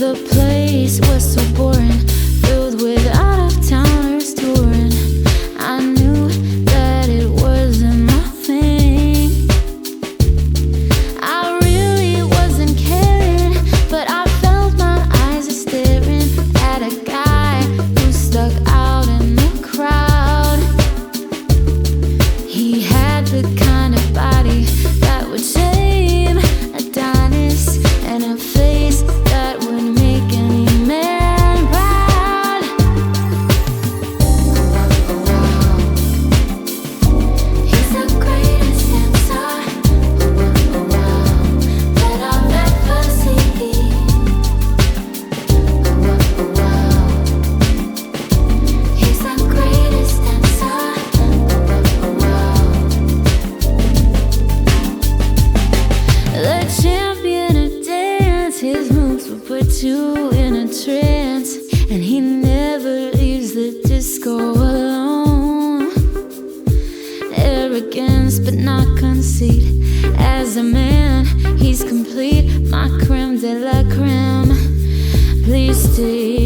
The place was so boring, champion of dance, his moves will put you in a trance, and he never leaves the disco alone. Arrogance, but not conceit. As a man, he's complete, my creme de la creme. Please stay